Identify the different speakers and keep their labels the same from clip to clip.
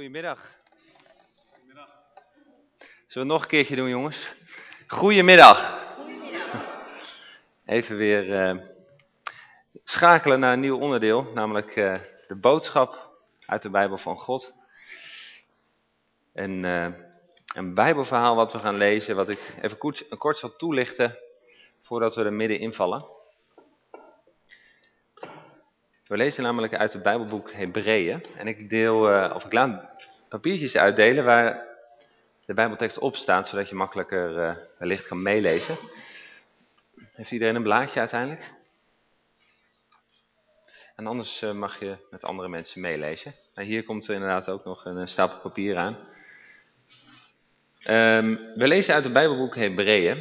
Speaker 1: Goedemiddag. Zullen we het nog een keertje doen, jongens? Goedemiddag. Even weer uh, schakelen naar een nieuw onderdeel, namelijk uh, de boodschap uit de Bijbel van God. En uh, een Bijbelverhaal wat we gaan lezen, wat ik even kort, kort zal toelichten voordat we er midden invallen. We lezen namelijk uit het Bijbelboek Hebreeën. En ik deel, uh, of ik laat papiertjes uitdelen waar de Bijbeltekst op staat, zodat je makkelijker uh, wellicht kan meelezen. Heeft iedereen een blaadje uiteindelijk? En anders uh, mag je met andere mensen meelezen. Maar hier komt er inderdaad ook nog een, stapel papier aan. Um, we lezen uit het Bijbelboek Hebreeën.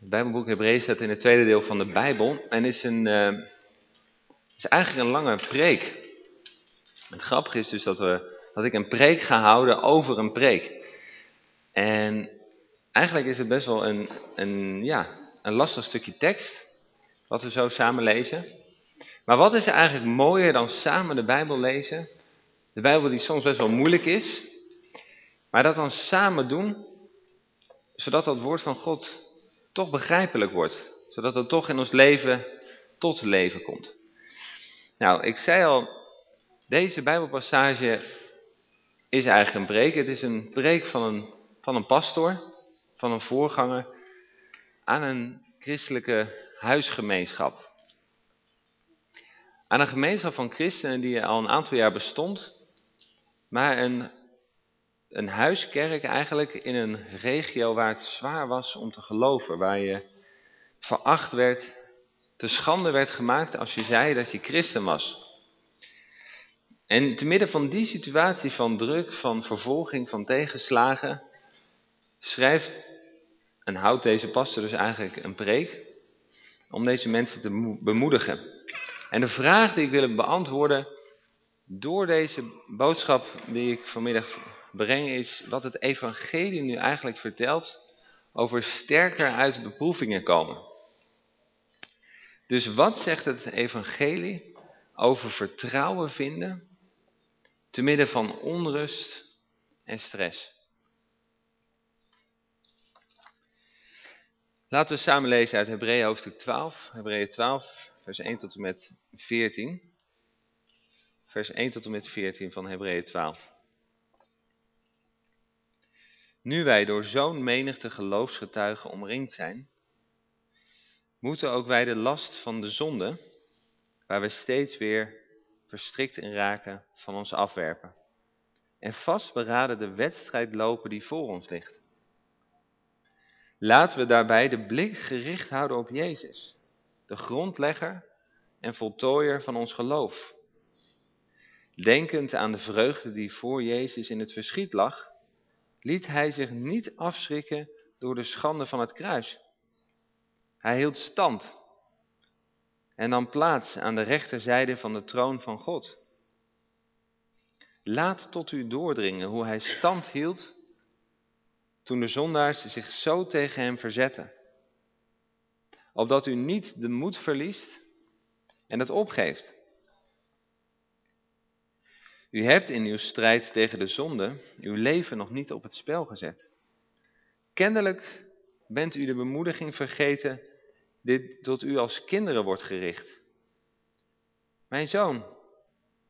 Speaker 1: Het Bijbelboek Hebreeën staat in het tweede deel van de Bijbel en is een... Is eigenlijk een lange preek. Het grappige is dus dat, we, dat ik een preek ga houden over een preek. En eigenlijk is het best wel een, een, ja, een lastig stukje tekst, wat we zo samen lezen. Maar wat is er eigenlijk mooier dan samen de Bijbel lezen? De Bijbel die soms best wel moeilijk is, maar dat dan samen doen, zodat dat woord van God toch begrijpelijk wordt. Zodat het toch in ons leven tot leven komt. Nou, ik zei al, deze Bijbelpassage is eigenlijk een preek. Het is een preek van een, van een pastor, van een voorganger, aan een christelijke huisgemeenschap. Aan een gemeenschap van christenen die al een aantal jaar bestond, maar een, een huiskerk eigenlijk in een regio waar het zwaar was om te geloven, waar je veracht werd, te schande werd gemaakt als je zei dat je christen was. En te midden van die situatie van druk, van vervolging, van tegenslagen, schrijft en houdt deze pastor dus eigenlijk een preek om deze mensen te bemoedigen. En de vraag die ik wil beantwoorden door deze boodschap die ik vanmiddag breng is wat het evangelie nu eigenlijk vertelt over sterker uit beproevingen komen. Dus wat zegt het evangelie over vertrouwen vinden te midden van onrust en stress? Laten we samen lezen uit Hebreeën hoofdstuk 12, Hebreeën 12, vers 1 tot en met 14. Vers 1 tot en met 14 van Hebreeën 12. Nu wij door zo'n menigte geloofsgetuigen omringd zijn, moeten ook wij de last van de zonde, waar we steeds weer verstrikt in raken, van ons afwerpen. En vastberaden de wedstrijd lopen die voor ons ligt. Laten we daarbij de blik gericht houden op Jezus, de grondlegger en voltooier van ons geloof. Denkend aan de vreugde die voor Jezus in het verschiet lag, liet hij zich niet afschrikken door de schande van het kruis. Hij hield stand en nam plaats aan de rechterzijde van de troon van God. Laat tot u doordringen hoe hij stand hield toen de zondaars zich zo tegen hem verzetten. Opdat u niet de moed verliest en het opgeeft. U hebt in uw strijd tegen de zonde uw leven nog niet op het spel gezet. Kennelijk bent u de bemoediging vergeten dit tot u als kinderen wordt gericht. Mijn zoon,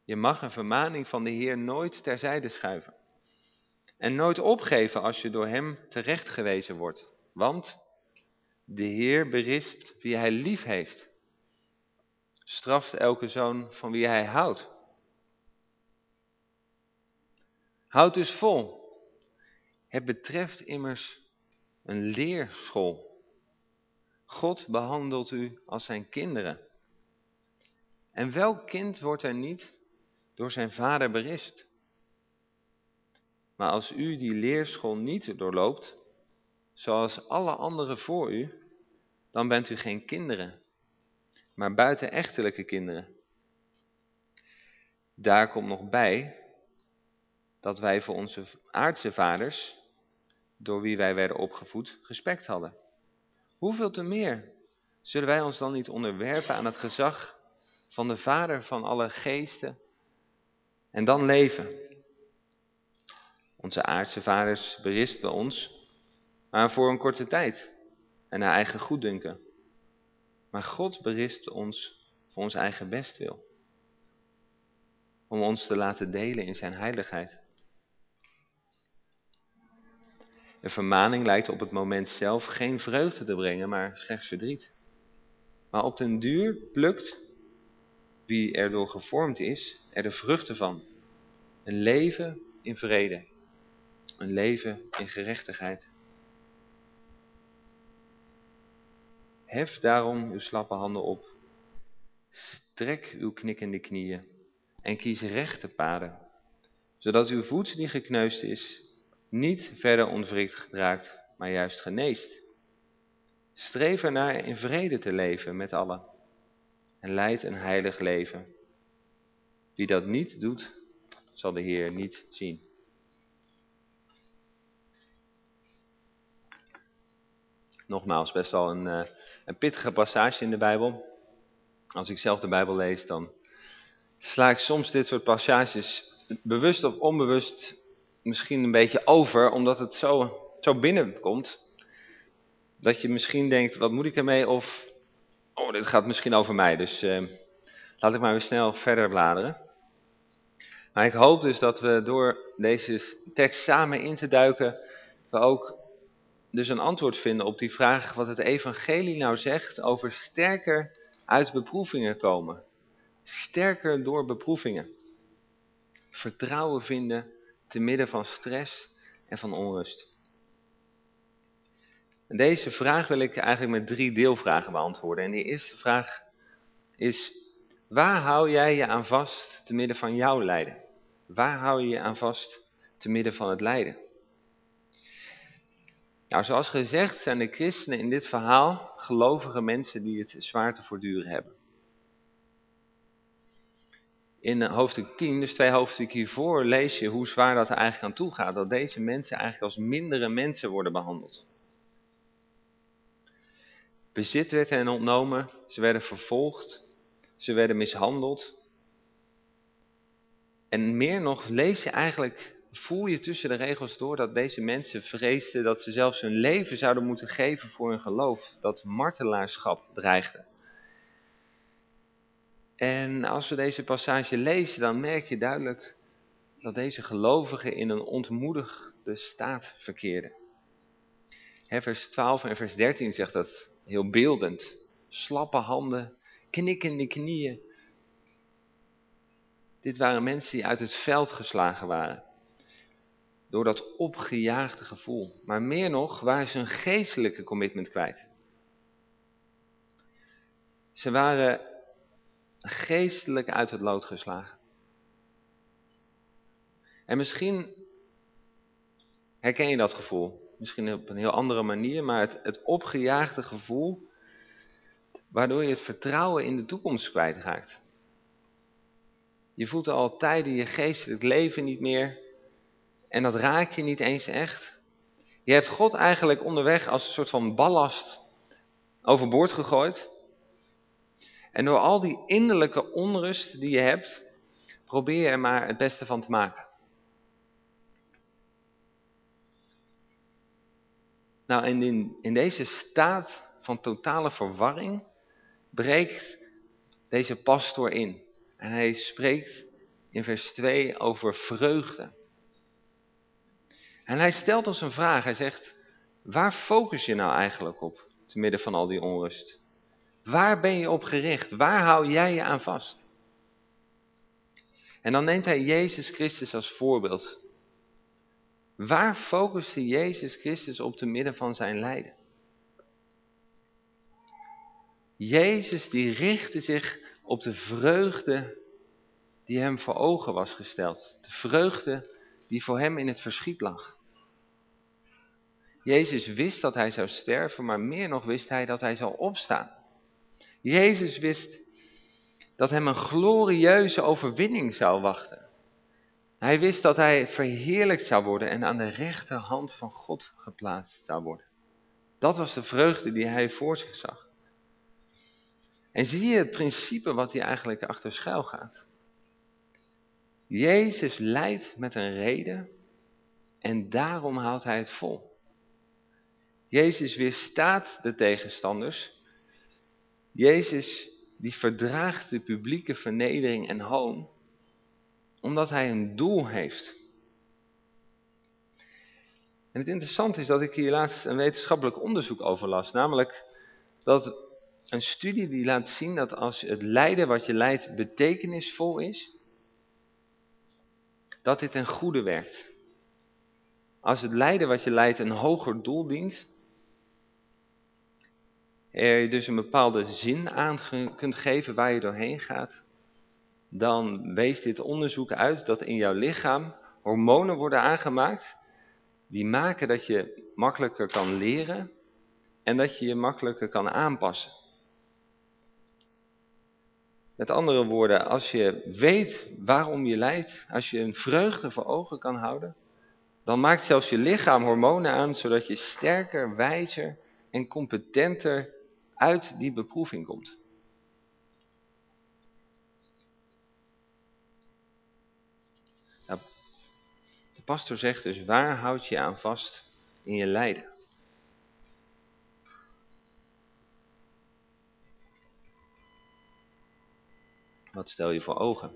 Speaker 1: je mag een vermaning van de Heer nooit terzijde schuiven. En nooit opgeven als je door hem terechtgewezen wordt. Want de Heer berist wie hij lief heeft. Straft elke zoon van wie hij houdt. Houd dus vol. Het betreft immers een leerschool. God behandelt u als zijn kinderen. En welk kind wordt er niet door zijn vader berispt? Maar als u die leerschool niet doorloopt, zoals alle anderen voor u, dan bent u geen kinderen, maar buitenechtelijke kinderen. Daar komt nog bij dat wij voor onze aardse vaders, door wie wij werden opgevoed, respect hadden. Hoeveel te meer zullen wij ons dan niet onderwerpen aan het gezag van de Vader van alle geesten en dan leven? Onze aardse vaders berispen ons, maar voor een korte tijd en naar eigen goeddunken. Maar God berist ons voor ons eigen bestwil. Om ons te laten delen in zijn heiligheid. Een vermaning lijkt op het moment zelf geen vreugde te brengen, maar slechts verdriet. Maar op den duur plukt, wie erdoor gevormd is, er de vruchten van. Een leven in vrede. Een leven in gerechtigheid. Hef daarom uw slappe handen op. Strek uw knikkende knieën en kies rechte paden, zodat uw voet die gekneusd is, niet verder ontwricht raakt, maar juist geneest. Streef ernaar in vrede te leven met allen en leid een heilig leven. Wie dat niet doet, zal de Heer niet zien. Nogmaals, best wel een, uh, een pittige passage in de Bijbel. Als ik zelf de Bijbel lees, dan sla ik soms dit soort passages bewust of onbewust misschien een beetje over, omdat het zo, zo binnenkomt. Dat je misschien denkt, wat moet ik ermee? Of, oh, dit gaat misschien over mij, dus uh, laat ik maar weer snel verder bladeren. Maar ik hoop dus dat we door deze tekst samen in te duiken, we ook dus een antwoord vinden op die vraag wat het evangelie nou zegt over sterker uit beproevingen komen. Sterker door beproevingen. Vertrouwen vinden te midden van stress en van onrust. Deze vraag wil ik eigenlijk met drie deelvragen beantwoorden. En die eerste vraag is, waar hou jij je aan vast te midden van jouw lijden? Waar hou je je aan vast te midden van het lijden? Nou, zoals gezegd zijn de christenen in dit verhaal gelovige mensen die het zwaar te voortduren hebben. In hoofdstuk 10, dus twee hoofdstukken hiervoor, lees je hoe zwaar dat er eigenlijk aan toe gaat. Dat deze mensen eigenlijk als mindere mensen worden behandeld. Bezit werd hen ontnomen, ze werden vervolgd, ze werden mishandeld. En meer nog, lees je eigenlijk, voel je tussen de regels door dat deze mensen vreesden dat ze zelfs hun leven zouden moeten geven voor hun geloof. Dat martelaarschap dreigde. En als we deze passage lezen, dan merk je duidelijk dat deze gelovigen in een ontmoedigde staat verkeerden. vers 12 en vers 13 zegt dat heel beeldend. Slappe handen, knikkende knieën. Dit waren mensen die uit het veld geslagen waren. Door dat opgejaagde gevoel. Maar meer nog waren ze hun geestelijke commitment kwijt. Ze waren geestelijk uit het lood geslagen. En misschien herken je dat gevoel. Misschien op een heel andere manier, maar het, het opgejaagde gevoel waardoor je het vertrouwen in de toekomst kwijtraakt. Je voelt al tijden je geestelijk leven niet meer en dat raak je niet eens echt. Je hebt God eigenlijk onderweg als een soort van ballast overboord gegooid. En door al die innerlijke onrust die je hebt, probeer je er maar het beste van te maken. Nou, en in, in deze staat van totale verwarring breekt deze pastoor in. En hij spreekt in vers 2 over vreugde. En hij stelt ons een vraag. Hij zegt, waar focus je nou eigenlijk op, te midden van al die onrust? Waar ben je op gericht? Waar hou jij je aan vast? En dan neemt hij Jezus Christus als voorbeeld. Waar focuste Jezus Christus op te midden van zijn lijden? Jezus die richtte zich op de vreugde die hem voor ogen was gesteld. De vreugde die voor hem in het verschiet lag. Jezus wist dat hij zou sterven, maar meer nog wist hij dat hij zou opstaan. Jezus wist dat hem een glorieuze overwinning zou wachten. Hij wist dat hij verheerlijkt zou worden en aan de rechterhand van God geplaatst zou worden. Dat was de vreugde die hij voor zich zag. En zie je het principe wat hier eigenlijk achter schuil gaat. Jezus lijdt met een reden en daarom houdt hij het vol. Jezus weerstaat de tegenstanders. Jezus die verdraagt de publieke vernedering en hoon, omdat hij een doel heeft. En het interessante is dat ik hier laatst een wetenschappelijk onderzoek over las, namelijk dat een studie die laat zien dat als het lijden wat je leidt betekenisvol is, dat dit ten goede werkt. Als het lijden wat je leidt een hoger doel dient, er je dus een bepaalde zin aan kunt geven waar je doorheen gaat, dan wees dit onderzoek uit dat in jouw lichaam hormonen worden aangemaakt die maken dat je makkelijker kan leren en dat je je makkelijker kan aanpassen. Met andere woorden, als je weet waarom je lijdt, als je een vreugde voor ogen kan houden, dan maakt zelfs je lichaam hormonen aan, zodat je sterker, wijzer en competenter uit die beproeving komt. Nou, de pastor zegt dus, waar houd je aan vast in je lijden? Wat stel je voor ogen?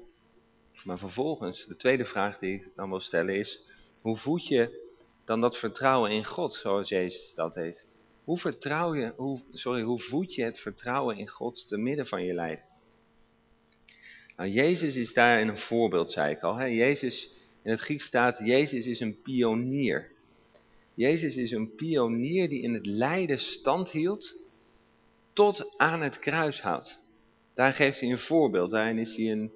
Speaker 1: Maar vervolgens, de tweede vraag die ik dan wil stellen is, hoe voed je dan dat vertrouwen in God, zoals Jezus dat heet? Hoe, vertrouw je, hoe, sorry, hoe voed je het vertrouwen in God te midden van je lijden? Nou, Jezus is daar een voorbeeld, zei ik al. Hè? Jezus, in het Grieks staat, Jezus is een pionier. Jezus is een pionier die in het lijden stand hield tot aan het kruishout. Daar geeft hij een voorbeeld, daarin is hij een,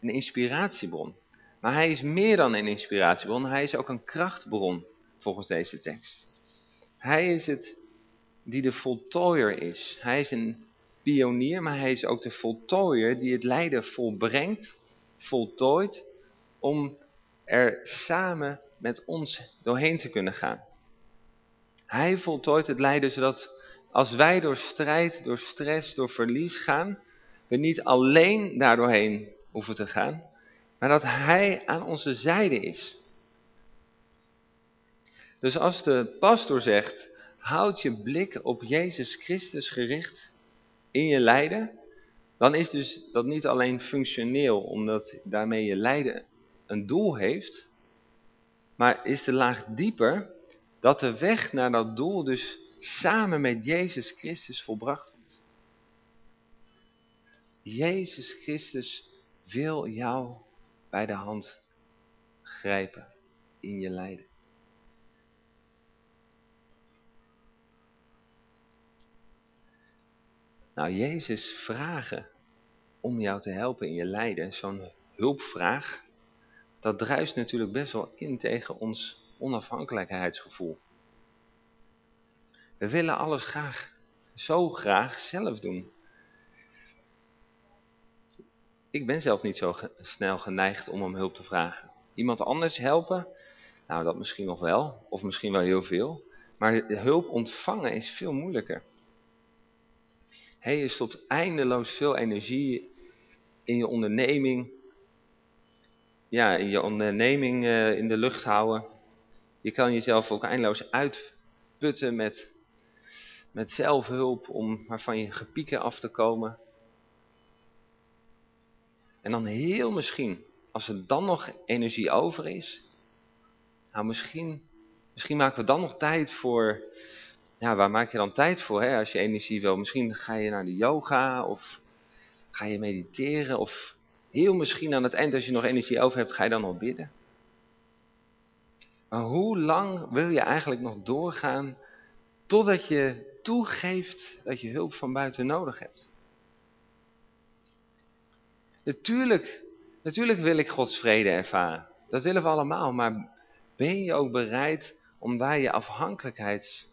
Speaker 1: een inspiratiebron. Maar hij is meer dan een inspiratiebron, hij is ook een krachtbron volgens deze tekst. Hij is het die de voltooier is. Hij is een pionier, maar hij is ook de voltooier die het lijden volbrengt, voltooit, om er samen met ons doorheen te kunnen gaan. Hij voltooit het lijden zodat als wij door strijd, door stress, door verlies gaan, we niet alleen daardoorheen hoeven te gaan, maar dat hij aan onze zijde is. Dus als de pastor zegt, houd je blik op Jezus Christus gericht in je lijden, dan is dus dat niet alleen functioneel, omdat daarmee je lijden een doel heeft, maar is de laag dieper dat de weg naar dat doel dus samen met Jezus Christus volbracht wordt. Jezus Christus wil jou bij de hand grijpen in je lijden. Nou, Jezus vragen om jou te helpen in je lijden, zo'n hulpvraag, dat druist natuurlijk best wel in tegen ons onafhankelijkheidsgevoel. We willen alles graag, zo graag zelf doen. Ik ben zelf niet zo snel geneigd om om hulp te vragen. Iemand anders helpen? Nou, dat misschien nog wel, of misschien wel heel veel. Maar hulp ontvangen is veel moeilijker. Hey, je stopt eindeloos veel energie in je onderneming. Ja, in je onderneming uh, in de lucht houden. Je kan jezelf ook eindeloos uitputten met, met zelfhulp om maar van je gepieken af te komen. En dan heel misschien, als er dan nog energie over is, nou misschien, misschien maken we dan nog tijd voor ja, waar maak je dan tijd voor hè, als je energie wil? Misschien ga je naar de yoga of ga je mediteren of heel misschien aan het eind als je nog energie over hebt, ga je dan nog bidden. Maar hoe lang wil je eigenlijk nog doorgaan totdat je toegeeft dat je hulp van buiten nodig hebt? Natuurlijk, natuurlijk wil ik Gods vrede ervaren. Dat willen we allemaal, maar ben je ook bereid om daar je afhankelijkheids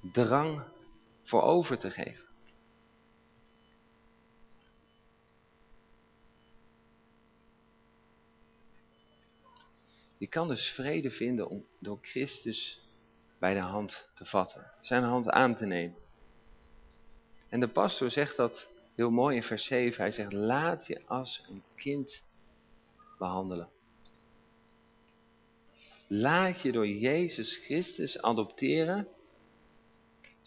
Speaker 1: drang voor over te geven. Je kan dus vrede vinden om door Christus bij de hand te vatten, zijn hand aan te nemen. En de pastor zegt dat heel mooi in vers 7. Hij zegt, laat je als een kind behandelen. Laat je door Jezus Christus adopteren,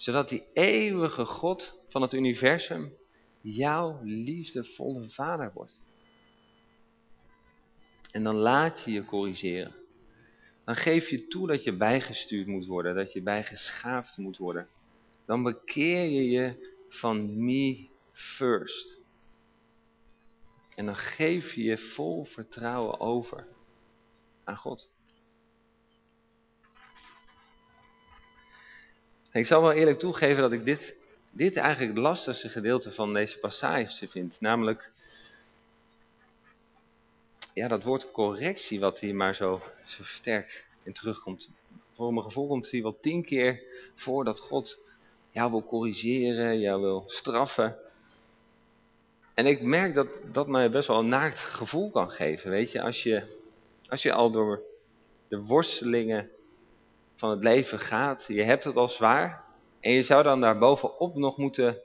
Speaker 1: zodat die eeuwige God van het universum jouw liefdevolle vader wordt. En dan laat je je corrigeren. Dan geef je toe dat je bijgestuurd moet worden, dat je bijgeschaafd moet worden. Dan bekeer je je van me first. En dan geef je je vol vertrouwen over aan God. Ik zal wel eerlijk toegeven dat ik dit, dit eigenlijk het lastigste gedeelte van deze passage vind. Namelijk, ja, dat woord correctie wat hier maar zo, zo sterk in terugkomt. Voor mijn gevoel komt hier wel tien keer voor dat God jou wil corrigeren, jou wil straffen. En ik merk dat dat mij best wel een naakt gevoel kan geven, weet je. Als je, als je al door de worstelingen van het leven gaat, je hebt het al zwaar. En je zou dan daarbovenop nog moeten,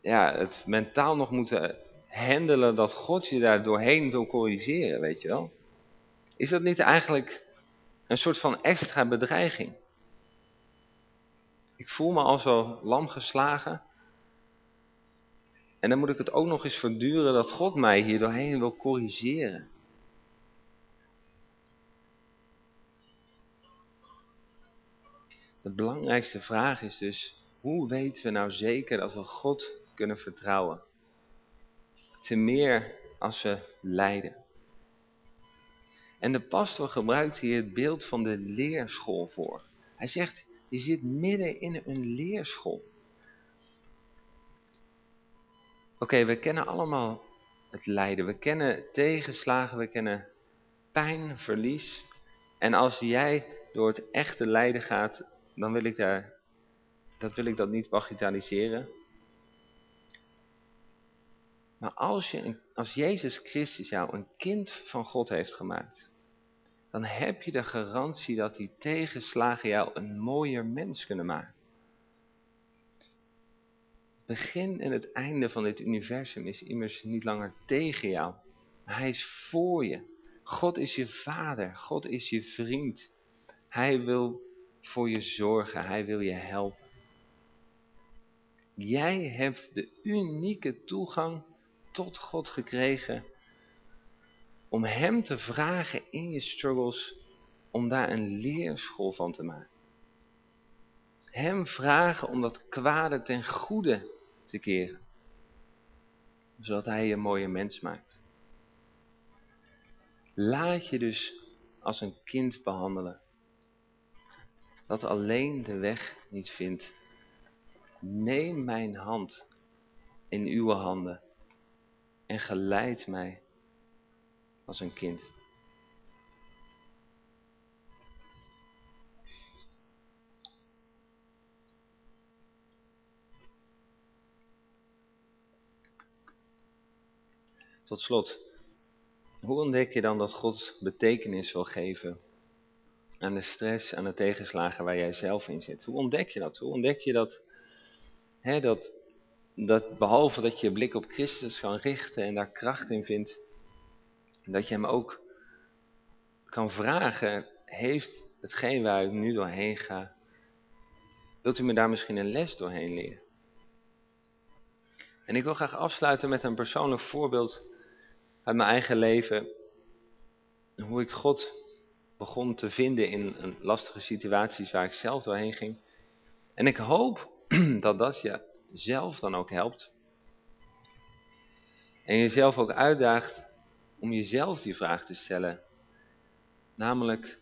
Speaker 1: ja, het mentaal nog moeten handelen dat God je daar doorheen wil corrigeren, weet je wel. Is dat niet eigenlijk een soort van extra bedreiging? Ik voel me al zo lam geslagen. En dan moet ik het ook nog eens verduren dat God mij hier doorheen wil corrigeren. De belangrijkste vraag is dus, hoe weten we nou zeker dat we God kunnen vertrouwen? Te meer als we lijden. En de pastor gebruikt hier het beeld van de leerschool voor. Hij zegt, je zit midden in een leerschool. Oké, we kennen allemaal het lijden. We kennen tegenslagen, we kennen pijn, verlies. En als jij door het echte lijden gaat, dan wil ik, daar, dat, wil ik dat niet bagatelliseren. Maar als, je, als Jezus Christus jou een kind van God heeft gemaakt, dan heb je de garantie dat die tegenslagen jou een mooier mens kunnen maken. Begin en het einde van dit universum is immers niet langer tegen jou. Maar hij is voor je. God is je vader. God is je vriend. Hij wil voor je zorgen. Hij wil je helpen. Jij hebt de unieke toegang tot God gekregen om hem te vragen in je struggles om daar een leerschool van te maken. Hem vragen om dat kwade ten goede te keren. Zodat hij je een mooie mens maakt. Laat je dus als een kind behandelen. Dat alleen de weg niet vindt. Neem mijn hand in uw handen en geleid mij als een kind. Tot slot, hoe ontdek je dan dat God betekenis wil geven aan de stress, aan de tegenslagen waar jij zelf in zit? Hoe ontdek je dat? Hoe ontdek je dat, hè, dat, dat behalve dat je je blik op Christus kan richten en daar kracht in vindt, dat je hem ook kan vragen, heeft hetgeen waar ik nu doorheen ga, wilt u me daar misschien een les doorheen leren? En ik wil graag afsluiten met een persoonlijk voorbeeld uit mijn eigen leven. Hoe ik God begon te vinden in lastige situaties waar ik zelf doorheen ging. En ik hoop dat dat je zelf dan ook helpt. En jezelf ook uitdaagt om jezelf die vraag te stellen. Namelijk,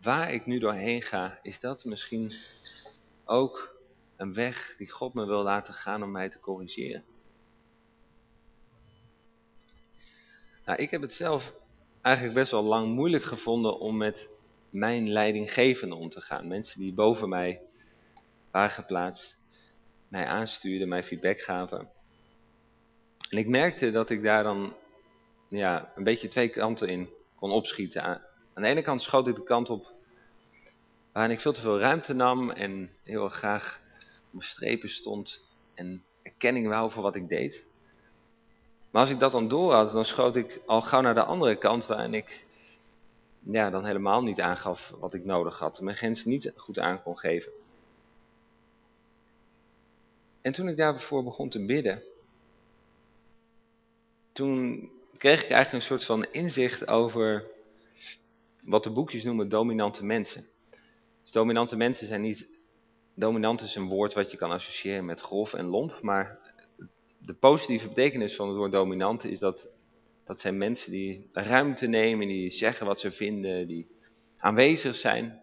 Speaker 1: waar ik nu doorheen ga, is dat misschien ook een weg die God me wil laten gaan om mij te corrigeren? Nou, ik heb het zelf eigenlijk best wel lang moeilijk gevonden om met mijn leidinggevende om te gaan. Mensen die boven mij waren geplaatst, mij aanstuurden, mij feedback gaven. En ik merkte dat ik daar dan ja, een beetje twee kanten in kon opschieten. Aan de ene kant schoot ik de kant op waarin ik veel te veel ruimte nam en heel graag op mijn strepen stond en erkenning wou voor wat ik deed. Maar als ik dat dan door had, dan schoot ik al gauw naar de andere kant waarin ik ja, dan helemaal niet aangaf wat ik nodig had. Mijn grens niet goed aan kon geven. En toen ik daarvoor begon te bidden, toen kreeg ik eigenlijk een soort van inzicht over wat de boekjes noemen dominante mensen. Dus dominante mensen zijn niet, dominant is een woord wat je kan associëren met grof en lomp, maar de positieve betekenis van het woord dominante is dat dat zijn mensen die ruimte nemen, die zeggen wat ze vinden, die aanwezig zijn.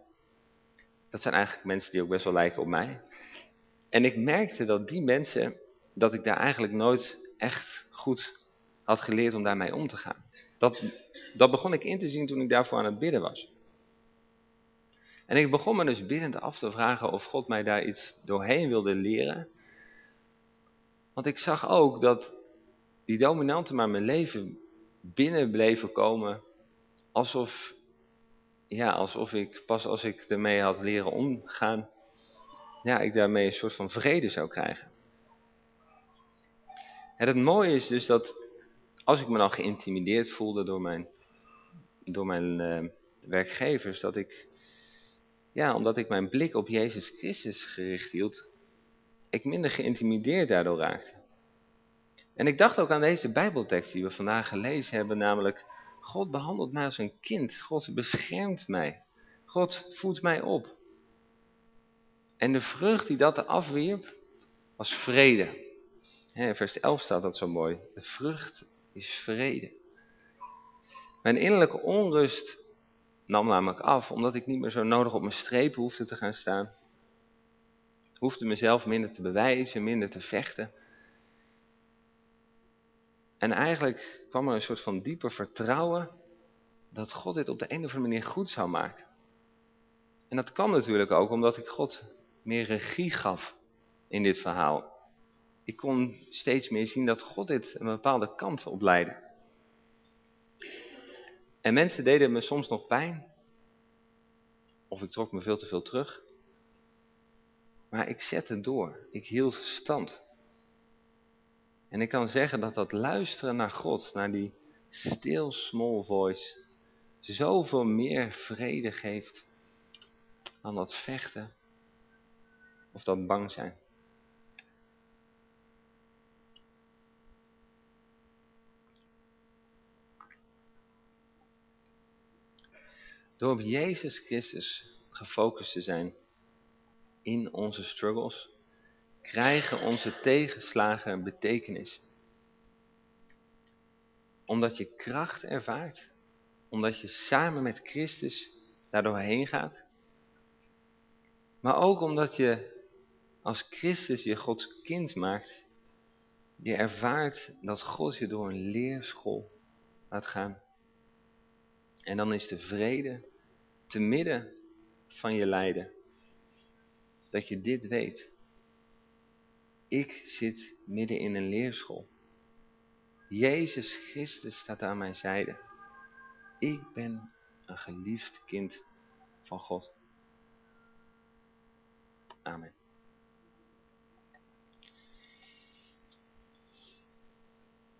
Speaker 1: Dat zijn eigenlijk mensen die ook best wel lijken op mij. En ik merkte dat die mensen, dat ik daar eigenlijk nooit echt goed had geleerd om daarmee om te gaan. Dat, dat begon ik in te zien toen ik daarvoor aan het bidden was. En ik begon me dus biddend af te vragen of God mij daar iets doorheen wilde leren. Want ik zag ook dat die dominanten maar mijn leven binnen bleven komen alsof, ja, alsof ik pas als ik ermee had leren omgaan, ja, ik daarmee een soort van vrede zou krijgen. En het mooie is dus dat als ik me dan geïntimideerd voelde door mijn, door mijn uh, werkgevers, dat ik, ja, omdat ik mijn blik op Jezus Christus gericht hield, ik minder geïntimideerd daardoor raakte. En ik dacht ook aan deze bijbeltekst die we vandaag gelezen hebben, namelijk God behandelt mij als een kind, God beschermt mij, God voedt mij op. En de vrucht die dat afwierp, was vrede. In vers 11 staat dat zo mooi. De vrucht is vrede. Mijn innerlijke onrust nam namelijk af, omdat ik niet meer zo nodig op mijn strepen hoefde te gaan staan. Hoefde mezelf minder te bewijzen, minder te vechten. En eigenlijk kwam er een soort van dieper vertrouwen dat God dit op de een of andere manier goed zou maken. En dat kwam natuurlijk ook omdat ik God meer regie gaf in dit verhaal. Ik kon steeds meer zien dat God dit een bepaalde kant op leidde. En mensen deden me soms nog pijn. Of ik trok me veel te veel terug. Maar ik zette door. Ik hield stand. En ik kan zeggen dat dat luisteren naar God, naar die still small voice, zoveel meer vrede geeft dan dat vechten of dat bang zijn. Door op Jezus Christus gefocust te zijn in onze struggles, krijgen onze tegenslagen een betekenis. Omdat je kracht ervaart, omdat je samen met Christus daardoor heen gaat. Maar ook omdat je als Christus je Gods kind maakt, je ervaart dat God je door een leerschool laat gaan. En dan is de vrede te midden van je lijden. Dat je dit weet. Ik zit midden in een leerschool. Jezus Christus staat aan mijn zijde. Ik ben een geliefd kind van God. Amen.